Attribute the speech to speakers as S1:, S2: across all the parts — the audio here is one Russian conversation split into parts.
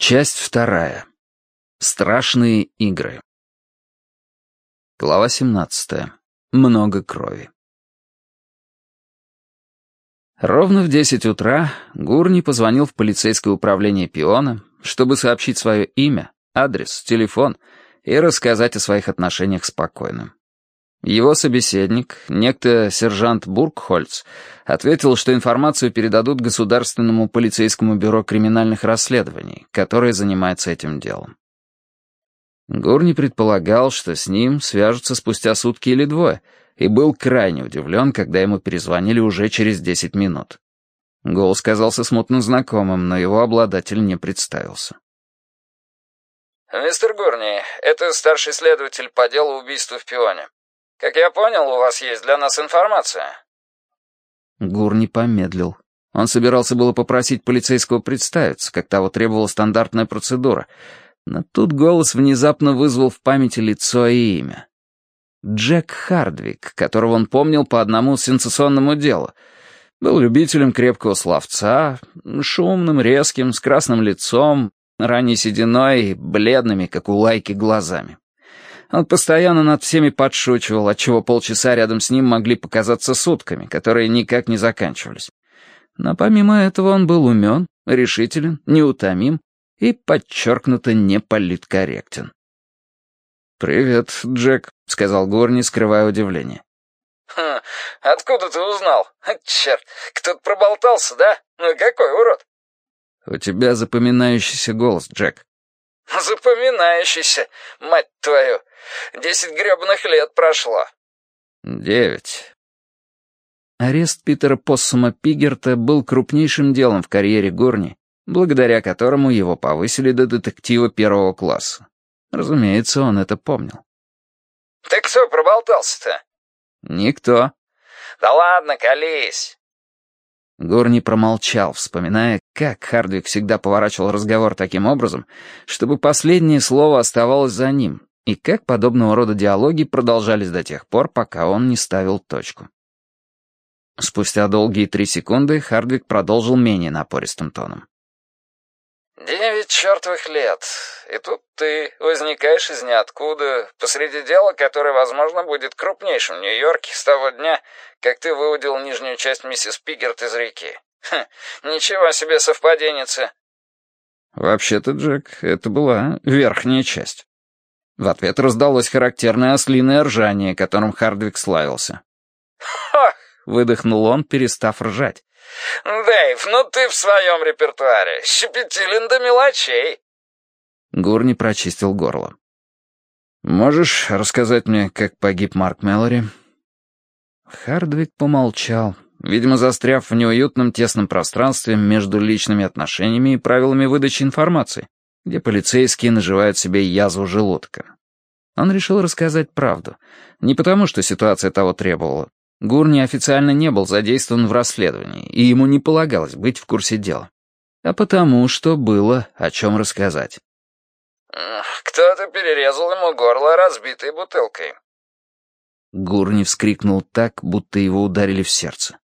S1: Часть вторая. Страшные игры. Глава 17. Много крови. Ровно в 10 утра Гурни позвонил в полицейское управление Пиона, чтобы сообщить свое имя, адрес, телефон и рассказать о своих отношениях с покойным. Его собеседник, некто сержант Бургхольц, ответил, что информацию передадут Государственному полицейскому бюро криминальных расследований, которое занимается этим делом. Гурни предполагал, что с ним свяжутся спустя сутки или двое, и был крайне удивлен, когда ему перезвонили уже через десять минут. Голос казался смутно знакомым, но его обладатель не представился.
S2: «Мистер Гурни, это старший следователь по делу убийства в Пионе. Как я понял, у вас есть для нас информация».
S1: Гур не помедлил. Он собирался было попросить полицейского представиться, как того требовала стандартная процедура. Но тут голос внезапно вызвал в памяти лицо и имя. Джек Хардвик, которого он помнил по одному сенсационному делу. Был любителем крепкого словца, шумным, резким, с красным лицом, ранней сединой бледными, как у лайки, глазами. Он постоянно над всеми подшучивал, отчего полчаса рядом с ним могли показаться сутками, которые никак не заканчивались. Но помимо этого он был умен, решителен, неутомим и подчеркнуто неполиткорректен. «Привет, Джек», — сказал Горни, скрывая удивление.
S2: «Хм, откуда ты узнал? Черт, кто-то проболтался, да? Ну какой урод?»
S1: «У тебя запоминающийся голос, Джек».
S2: «Запоминающийся, мать твою! Десять гребаных лет прошло».
S1: «Девять». Арест Питера Поссума Пигерта был крупнейшим делом в карьере Горни, благодаря которому его повысили до детектива первого класса. Разумеется, он это помнил.
S2: «Ты кто проболтался-то?»
S1: «Никто».
S2: «Да ладно, колись».
S1: Горни промолчал, вспоминая, как Хардвик всегда поворачивал разговор таким образом, чтобы последнее слово оставалось за ним, и как подобного рода диалоги продолжались до тех пор, пока он не ставил точку. Спустя долгие три секунды Хардвик продолжил менее напористым тоном.
S2: «Девять чертовых лет, и тут ты возникаешь из ниоткуда, посреди дела, которое, возможно, будет крупнейшим в Нью-Йорке с того дня, как ты выудил нижнюю часть миссис Пигерт из реки. Хм, ничего себе совпаденница!»
S1: «Вообще-то, Джек, это была верхняя часть». В ответ раздалось характерное ослиное ржание, которым Хардвик славился.
S2: «Ха!»
S1: — выдохнул он, перестав ржать.
S2: «Дэйв, ну ты в своем репертуаре. Щепетилен до мелочей».
S1: Гурни прочистил горло. «Можешь рассказать мне, как погиб Марк Мэлори?» Хардвик помолчал, видимо, застряв в неуютном тесном пространстве между личными отношениями и правилами выдачи информации, где полицейские наживают себе язву желудка. Он решил рассказать правду. Не потому, что ситуация того требовала, Гурни официально не был задействован в расследовании, и ему не полагалось быть в курсе дела. А потому, что было о чем рассказать.
S2: «Кто-то перерезал ему горло разбитой бутылкой».
S1: Гурни вскрикнул так, будто его ударили в сердце.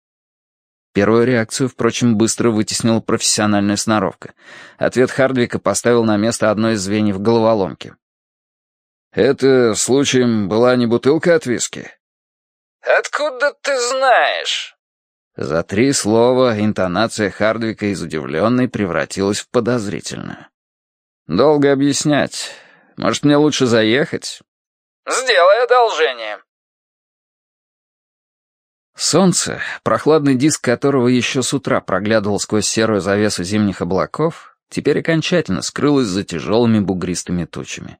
S1: Первую реакцию, впрочем, быстро вытеснила профессиональная сноровка. Ответ Хардвика поставил на место одно из звеньев головоломки. «Это, случаем, была не бутылка от виски?»
S2: «Откуда ты знаешь?»
S1: За три слова интонация Хардвика из удивленной превратилась в подозрительную. «Долго объяснять. Может, мне лучше заехать?»
S2: «Сделай одолжение».
S1: Солнце, прохладный диск которого еще с утра проглядывал сквозь серую завесу зимних облаков, теперь окончательно скрылось за тяжелыми бугристыми тучами.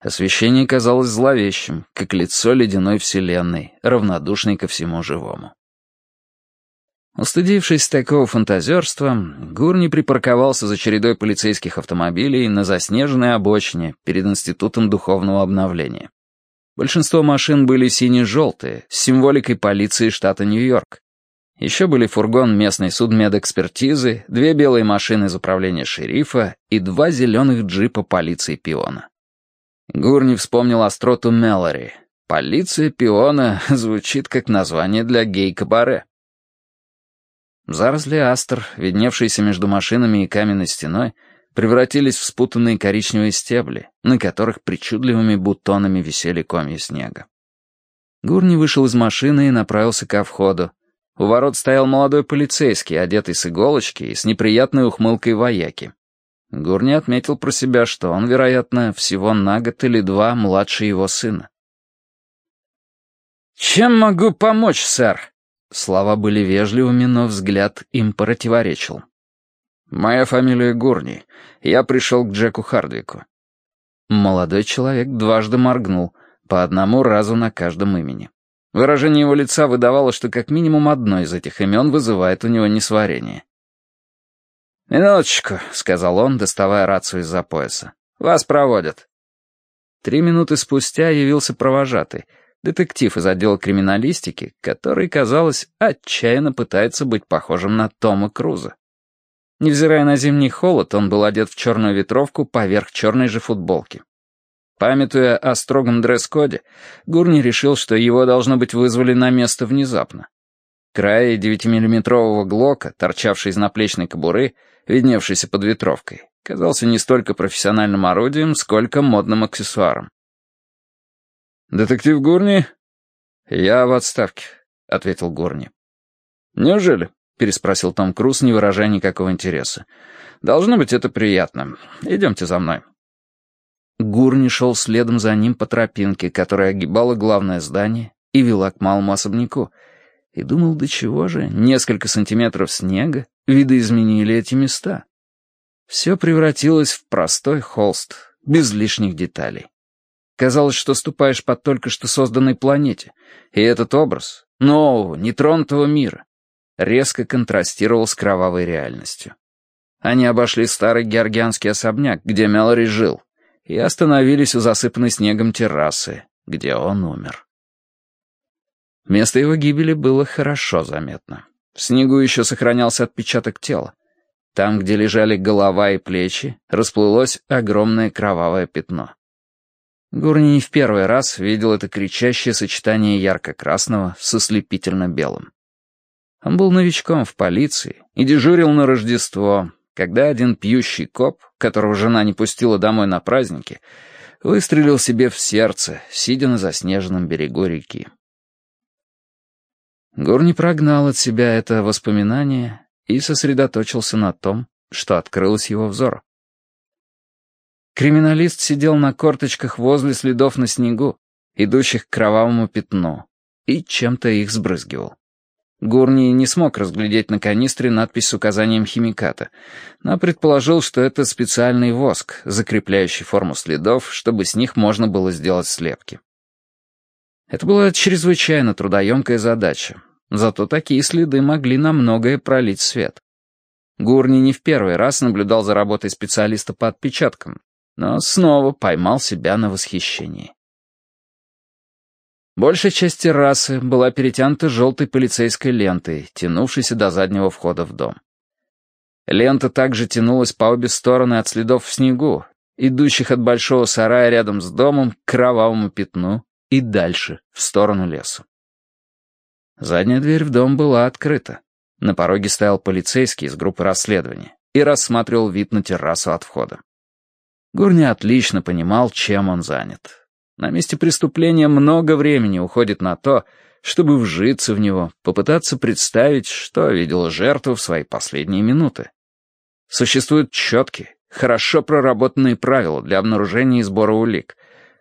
S1: Освещение казалось зловещим, как лицо ледяной вселенной, равнодушной ко всему живому. Устыдившись такого фантазерства, Гурни припарковался за чередой полицейских автомобилей на заснеженной обочине перед Институтом духовного обновления. Большинство машин были сине-желтые, с символикой полиции штата Нью-Йорк. Еще были фургон местной судмедэкспертизы, две белые машины из управления шерифа и два зеленых джипа полиции Пиона. Гурни вспомнил остроту Мелори. «Полиция пиона» звучит как название для гей-кабаре. Заросли астр, видневшиеся между машинами и каменной стеной, превратились в спутанные коричневые стебли, на которых причудливыми бутонами висели комья снега. Гурни вышел из машины и направился ко входу. У ворот стоял молодой полицейский, одетый с иголочки и с неприятной ухмылкой вояки. Гурни отметил про себя, что он, вероятно, всего на год или два младше его сына. «Чем могу помочь, сэр?» Слова были вежливыми, но взгляд им противоречил. «Моя фамилия Гурни. Я пришел к Джеку Хардвику». Молодой человек дважды моргнул, по одному разу на каждом имени. Выражение его лица выдавало, что как минимум одно из этих имен вызывает у него несварение. «Минуточку», — сказал он, доставая рацию из-за пояса. «Вас проводят». Три минуты спустя явился провожатый, детектив из отдела криминалистики, который, казалось, отчаянно пытается быть похожим на Тома Круза. Невзирая на зимний холод, он был одет в черную ветровку поверх черной же футболки. Памятуя о строгом дресс-коде, Гурни решил, что его, должно быть, вызвали на место внезапно. Край девятимиллиметрового глока, торчавший из наплечной кобуры, видневшийся под ветровкой, казался не столько профессиональным орудием, сколько модным аксессуаром. «Детектив Гурни?» «Я в отставке», — ответил Гурни. «Неужели?» — переспросил Том Круз, не выражая никакого интереса. «Должно быть, это приятно. Идемте за мной». Гурни шел следом за ним по тропинке, которая огибала главное здание и вела к малому особняку, и думал, до чего же несколько сантиметров снега видоизменили эти места. Все превратилось в простой холст, без лишних деталей. Казалось, что ступаешь по только что созданной планете, и этот образ, нового, нетронутого мира, резко контрастировал с кровавой реальностью. Они обошли старый георгианский особняк, где Мелори жил, и остановились у засыпанной снегом террасы, где он умер. Место его гибели было хорошо заметно. В снегу еще сохранялся отпечаток тела. Там, где лежали голова и плечи, расплылось огромное кровавое пятно. Гурни не в первый раз видел это кричащее сочетание ярко-красного с ослепительно-белым. Он был новичком в полиции и дежурил на Рождество, когда один пьющий коп, которого жена не пустила домой на праздники, выстрелил себе в сердце, сидя на заснеженном берегу реки. Гурни прогнал от себя это воспоминание и сосредоточился на том, что открылось его взору. Криминалист сидел на корточках возле следов на снегу, идущих к кровавому пятну, и чем-то их сбрызгивал. Гурни не смог разглядеть на канистре надпись с указанием химиката, но предположил, что это специальный воск, закрепляющий форму следов, чтобы с них можно было сделать слепки. Это была чрезвычайно трудоемкая задача, зато такие следы могли на многое пролить свет. Гурни не в первый раз наблюдал за работой специалиста по отпечаткам, но снова поймал себя на восхищении. Большая часть террасы была перетянута желтой полицейской лентой, тянувшейся до заднего входа в дом. Лента также тянулась по обе стороны от следов в снегу, идущих от большого сарая рядом с домом к кровавому пятну и дальше, в сторону леса. Задняя дверь в дом была открыта. На пороге стоял полицейский из группы расследования и рассматривал вид на террасу от входа. Гурни отлично понимал, чем он занят. На месте преступления много времени уходит на то, чтобы вжиться в него, попытаться представить, что видела жертва в свои последние минуты. Существуют четкие, хорошо проработанные правила для обнаружения и сбора улик.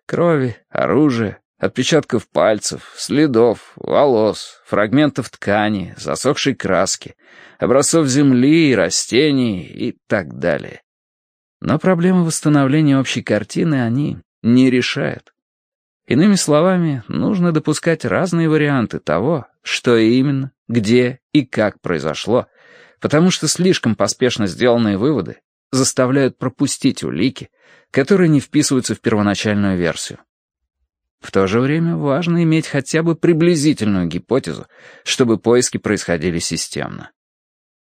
S1: Крови, оружия, отпечатков пальцев, следов, волос, фрагментов ткани, засохшей краски, образцов земли и растений и так далее. Но проблемы восстановления общей картины они не решают. Иными словами, нужно допускать разные варианты того, что именно, где и как произошло, потому что слишком поспешно сделанные выводы заставляют пропустить улики, которые не вписываются в первоначальную версию. В то же время важно иметь хотя бы приблизительную гипотезу, чтобы поиски происходили системно.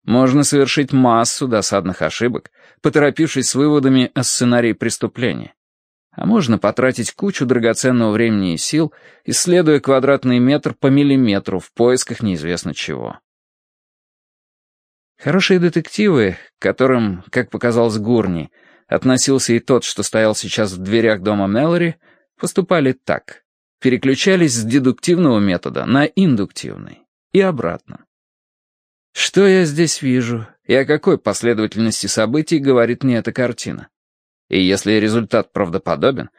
S1: Можно совершить массу досадных ошибок, поторопившись с выводами о сценарии преступления. А можно потратить кучу драгоценного времени и сил, исследуя квадратный метр по миллиметру в поисках неизвестно чего. Хорошие детективы, к которым, как показалось Гурни, относился и тот, что стоял сейчас в дверях дома Мэлори, поступали так. Переключались с дедуктивного метода на индуктивный. И обратно. Что я здесь вижу, и о какой последовательности событий говорит мне эта картина? И если результат правдоподобен,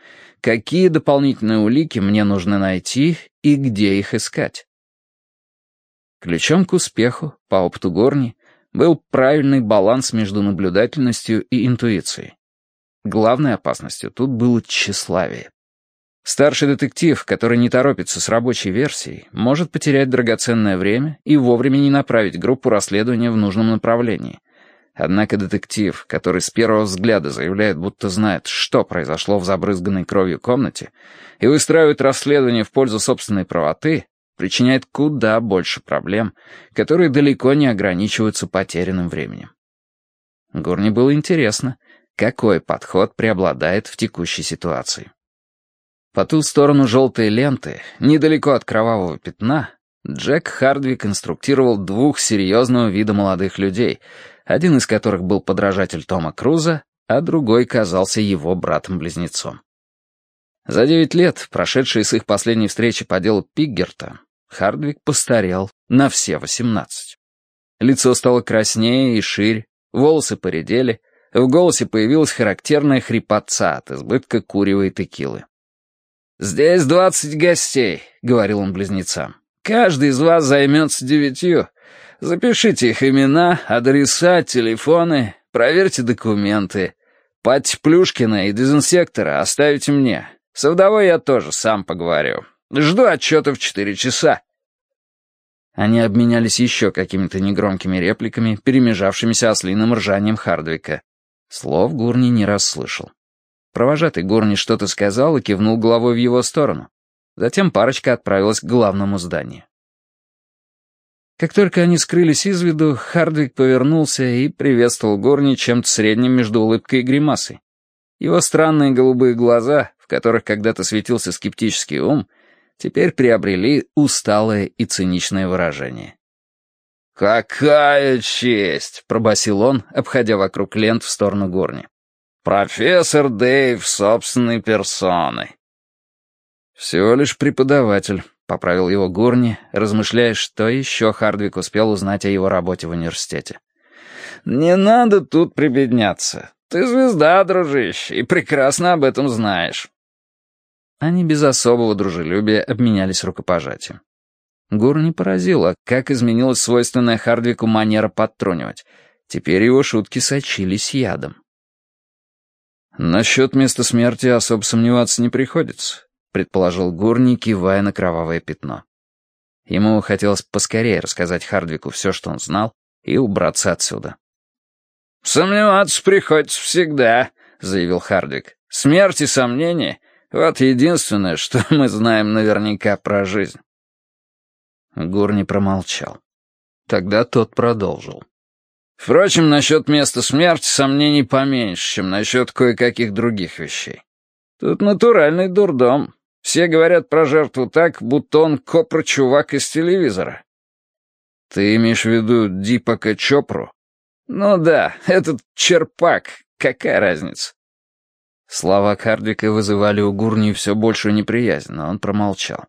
S1: какие дополнительные улики мне нужно найти и где их искать? Ключом к успеху, по опыту Горни, был правильный баланс между наблюдательностью и интуицией. Главной опасностью тут было тщеславие. Старший детектив, который не торопится с рабочей версией, может потерять драгоценное время и вовремя не направить группу расследования в нужном направлении. Однако детектив, который с первого взгляда заявляет, будто знает, что произошло в забрызганной кровью комнате, и выстраивает расследование в пользу собственной правоты, причиняет куда больше проблем, которые далеко не ограничиваются потерянным временем. Гурни было интересно, какой подход преобладает в текущей ситуации. По ту сторону желтой ленты, недалеко от кровавого пятна, Джек Хардвик инструктировал двух серьезного вида молодых людей, один из которых был подражатель Тома Круза, а другой казался его братом-близнецом. За девять лет, прошедшие с их последней встречи по делу Пиггерта, Хардвик постарел на все восемнадцать. Лицо стало краснее и шире, волосы поредели, в голосе появилась характерная хрипотца от избытка курева и текилы. «Здесь двадцать гостей», — говорил он близнецам. «Каждый из вас займется девятью. Запишите их имена, адреса, телефоны, проверьте документы. Пать Плюшкина и дезинсектора оставите мне. Со вдовой я тоже сам поговорю. Жду отчета в четыре часа». Они обменялись еще какими-то негромкими репликами, перемежавшимися ослиным ржанием Хардвика. Слов Гурни не расслышал. Провожатый Гурни что-то сказал и кивнул головой в его сторону. Затем парочка отправилась к главному зданию. Как только они скрылись из виду, Хардвик повернулся и приветствовал Горни чем-то средним между улыбкой и гримасой. Его странные голубые глаза, в которых когда-то светился скептический ум, теперь приобрели усталое и циничное выражение. «Какая честь!» — пробасил он, обходя вокруг лент в сторону горни. «Профессор Дэйв собственной персоной». «Всего лишь преподаватель», — поправил его Гурни, размышляя, что еще Хардвик успел узнать о его работе в университете. «Не надо тут прибедняться. Ты звезда, дружище, и прекрасно об этом знаешь». Они без особого дружелюбия обменялись рукопожатием. Гурни поразило, как изменилась свойственная Хардвику манера подтрунивать. Теперь его шутки сочились ядом. «Насчет места смерти особо сомневаться не приходится», — предположил Гурни, кивая на кровавое пятно. Ему хотелось поскорее рассказать Хардвику все, что он знал, и убраться отсюда. «Сомневаться приходится всегда», — заявил Хардвик. «Смерть и сомнения вот единственное, что мы знаем наверняка про жизнь». Гурни промолчал. Тогда тот продолжил. «Впрочем, насчет места смерти сомнений поменьше, чем насчет кое-каких других вещей. Тут натуральный дурдом. Все говорят про жертву так, будто он копр-чувак из телевизора». «Ты имеешь в виду Дипака Чопру?» «Ну да, этот черпак. Какая разница?» Слова Хардвика вызывали у Гурни все большую неприязнь, но он промолчал.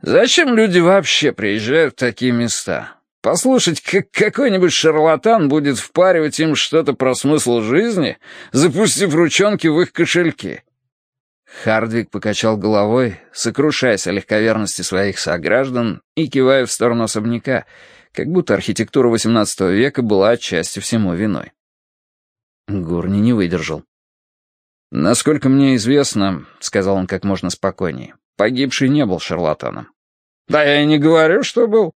S1: «Зачем люди вообще приезжают в такие места? Послушать, как какой-нибудь шарлатан будет впаривать им что-то про смысл жизни, запустив ручонки в их кошельки?» Хардвик покачал головой, сокрушаясь о легковерности своих сограждан и кивая в сторону особняка, как будто архитектура XVIII века была отчасти всему виной. Гурни не выдержал. «Насколько мне известно, — сказал он как можно спокойнее, — погибший не был шарлатаном». «Да я и не говорю, что был».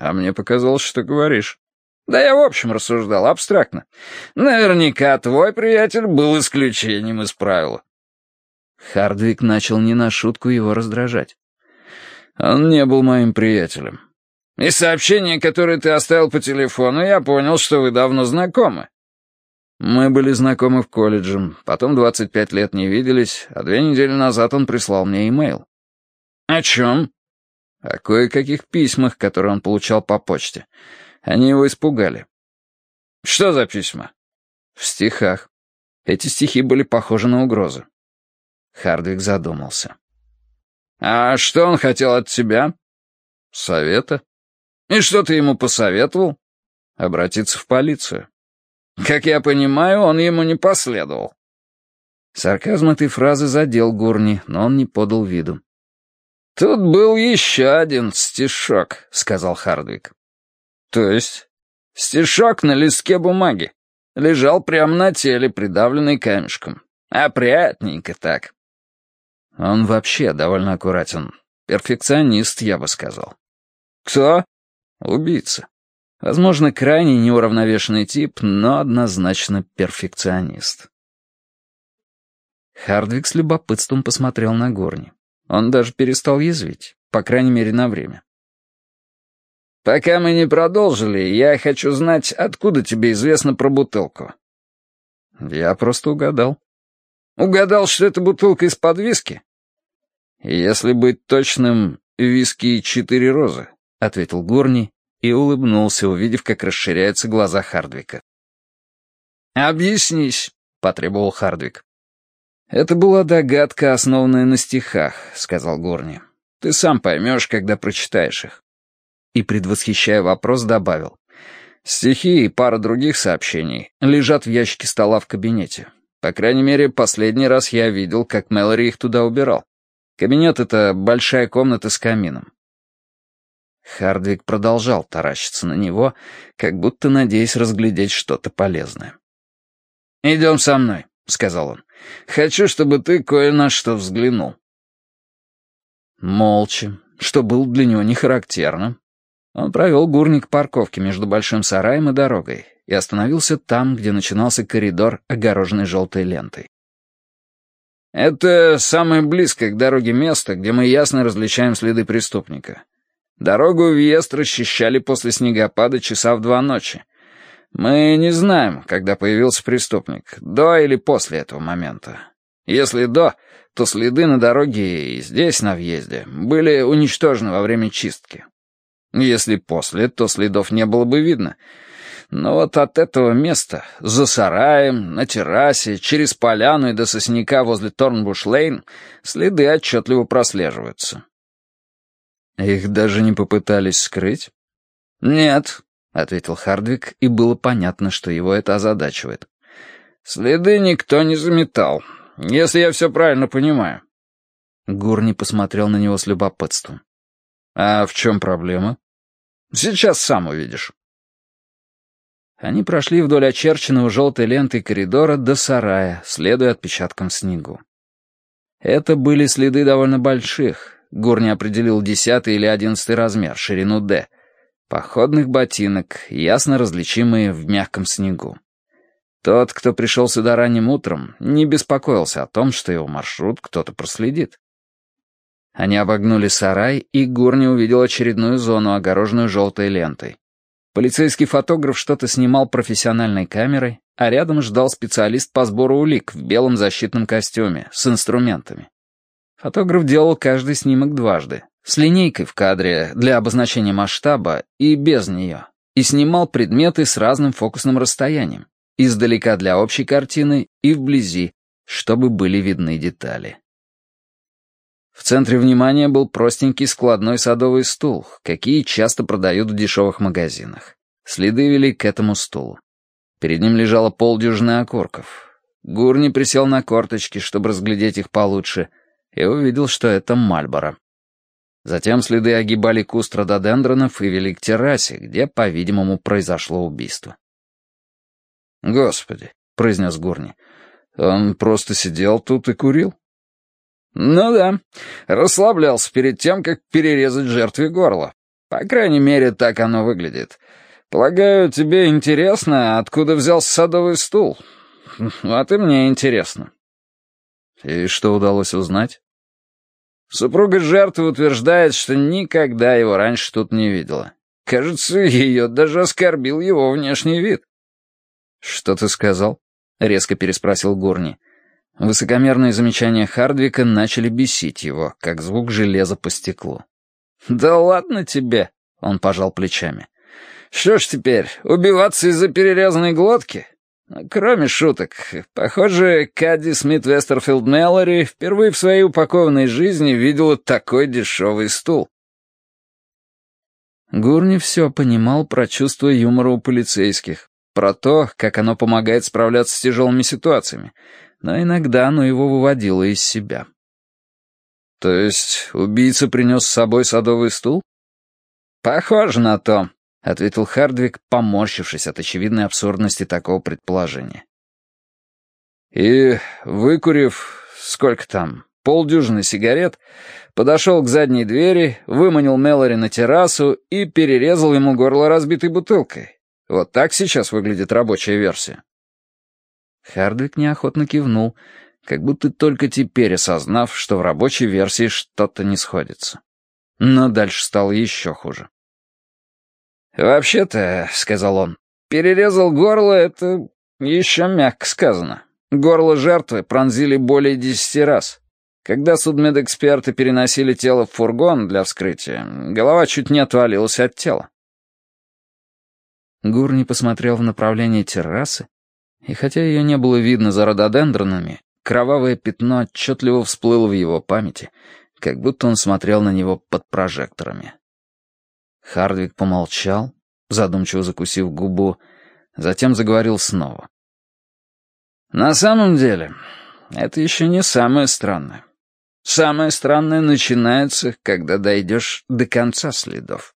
S1: «А мне показалось, что говоришь». «Да я в общем рассуждал, абстрактно. Наверняка твой приятель был исключением из правила». Хардвик начал не на шутку его раздражать.
S2: «Он не был моим приятелем. Из сообщения, которое ты оставил по телефону, я понял, что вы давно знакомы».
S1: Мы были знакомы в колледже, потом 25 лет не виделись, а две недели назад он прислал мне имейл.
S2: О чем?
S1: О кое-каких письмах, которые он получал по почте. Они его испугали.
S2: Что за письма?»
S1: «В стихах. Эти стихи были похожи на угрозы». Хардвик задумался.
S2: «А что он хотел от тебя?»
S1: «Совета».
S2: «И что ты ему посоветовал?»
S1: «Обратиться в полицию».
S2: «Как я понимаю, он ему не последовал».
S1: Сарказм этой фразы задел Гурни, но он не подал виду.
S2: «Тут был еще один стишок», — сказал Хардвик.
S1: «То есть?»
S2: «Стишок на листке бумаги. Лежал прямо на теле, придавленный камешком. Опрятненько так».
S1: Он вообще довольно аккуратен. Перфекционист, я бы сказал.
S2: «Кто?»
S1: «Убийца. Возможно, крайне неуравновешенный тип, но однозначно перфекционист». Хардвик с любопытством посмотрел на Горни. Он даже перестал язвить, по крайней мере, на время.
S2: «Пока мы не продолжили, я хочу знать, откуда тебе известно про бутылку».
S1: «Я просто угадал».
S2: «Угадал, что это бутылка из-под виски?»
S1: «Если быть точным, виски четыре розы», — ответил Горни и улыбнулся, увидев, как расширяются глаза Хардвика.
S2: «Объяснись», — потребовал Хардвик.
S1: «Это была догадка, основанная на стихах», — сказал Горни. «Ты сам поймешь, когда прочитаешь их». И, предвосхищая вопрос, добавил. «Стихи и пара других сообщений лежат в ящике стола в кабинете. По крайней мере, последний раз я видел, как Мэлори их туда убирал. Кабинет — это большая комната с камином». Хардвик продолжал таращиться на него, как будто надеясь разглядеть что-то полезное.
S2: «Идем со мной», — сказал он. Хочу, чтобы ты кое на что взглянул».
S1: Молча, что было для него не характерно, он провел гурник парковки между большим сараем и дорогой и остановился там, где начинался коридор, огороженный желтой лентой.
S2: «Это самое близкое к дороге место, где мы ясно различаем следы преступника. Дорогу в въезд расчищали после снегопада часа в два ночи. Мы не знаем, когда появился преступник, до или после этого момента. Если до, то следы на дороге и здесь, на въезде, были уничтожены во время чистки. Если после, то следов не было бы видно. Но вот от этого места, за сараем, на террасе, через поляну и до сосняка возле Торнбуш-Лейн, следы отчетливо прослеживаются.
S1: Их даже не попытались скрыть?
S2: Нет, —
S1: ответил Хардвик, и было понятно, что его это озадачивает.
S2: «Следы никто не заметал, если я все правильно понимаю».
S1: Гурни посмотрел на него с любопытством. «А в чем проблема?»
S2: «Сейчас сам увидишь».
S1: Они прошли вдоль очерченного желтой лентой коридора до сарая, следуя отпечаткам в снегу. Это были следы довольно больших. Гурни определил десятый или одиннадцатый размер, ширину «Д», Походных ботинок, ясно различимые в мягком снегу. Тот, кто пришел сюда ранним утром, не беспокоился о том, что его маршрут кто-то проследит. Они обогнули сарай, и Гурни увидел очередную зону, огороженную желтой лентой. Полицейский фотограф что-то снимал профессиональной камерой, а рядом ждал специалист по сбору улик в белом защитном костюме с инструментами. Фотограф делал каждый снимок дважды, с линейкой в кадре для обозначения масштаба и без нее, и снимал предметы с разным фокусным расстоянием, издалека для общей картины и вблизи, чтобы были видны детали. В центре внимания был простенький складной садовый стул, какие часто продают в дешевых магазинах. Следы вели к этому стулу. Перед ним лежало полдюжины окурков. Гурни присел на корточки, чтобы разглядеть их получше, и увидел, что это Мальборо. Затем следы огибали куст рододендронов и вели к террасе, где, по-видимому, произошло убийство.
S2: «Господи», — произнес Гурни, — «он просто сидел тут и курил?» «Ну да, расслаблялся перед тем, как перерезать жертве горло. По крайней мере, так оно выглядит. Полагаю, тебе интересно, откуда взялся садовый стул? А ты мне интересно».
S1: «И что удалось узнать?»
S2: Супруга жертвы утверждает, что никогда его раньше тут не видела. Кажется, ее даже оскорбил его внешний вид.
S1: «Что ты сказал?» — резко переспросил Гурни. Высокомерные замечания Хардвика начали бесить его, как звук железа по стеклу.
S2: «Да ладно тебе!» — он пожал плечами. Что ж теперь, убиваться из-за перерезанной глотки? Кроме шуток, похоже, Кадди Смит Вестерфилд Меллори впервые в своей упакованной жизни видела такой дешевый стул.
S1: Гурни все понимал про чувство юмора у полицейских, про то, как оно помогает справляться с тяжелыми ситуациями, но иногда оно его выводило из себя. То есть убийца принес с собой садовый стул?
S2: Похоже на то, —
S1: ответил Хардвик, поморщившись от очевидной абсурдности такого предположения. И, выкурив, сколько там, полдюжины сигарет, подошел к задней двери, выманил Мелори на террасу и перерезал ему горло разбитой бутылкой. Вот так сейчас выглядит рабочая версия. Хардвик неохотно кивнул, как будто только теперь осознав, что в рабочей версии что-то не сходится. Но дальше стало еще хуже.
S2: «Вообще-то», — сказал он, — «перерезал горло — это еще мягко сказано. Горло жертвы пронзили более десяти раз. Когда судмедэксперты переносили тело в фургон для вскрытия, голова чуть не отвалилась от тела.
S1: Гурни посмотрел в направлении террасы, и хотя ее не было видно за рододендронами, кровавое пятно отчетливо всплыло в его памяти, как будто он смотрел на него под прожекторами. Хардвик помолчал, задумчиво закусив губу, затем заговорил снова.
S2: «На самом деле, это еще не самое странное. Самое странное начинается, когда дойдешь до конца следов.